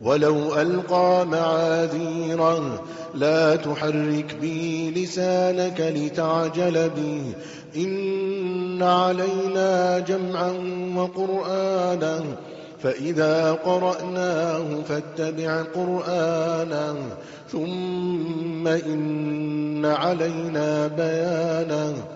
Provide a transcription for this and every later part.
ولو ألقى معاذيرا لا تحرك به لسانك لتعجل به إن علينا جمعا وقرآنا فإذا قرأناه فاتبع قرآنا. ثم إن علينا بيانا.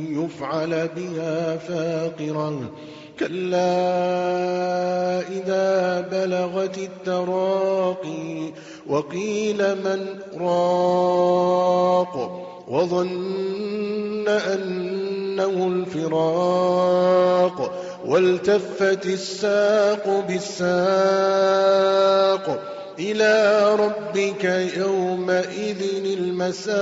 يفعل بها فاقرة كلا إذا بلغت التراقي وقيل من راق وظن أنه الفراق والتفت الساق بالساق إلى ربك يومئذ المساق.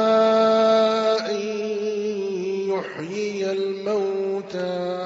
يحيي الموتى.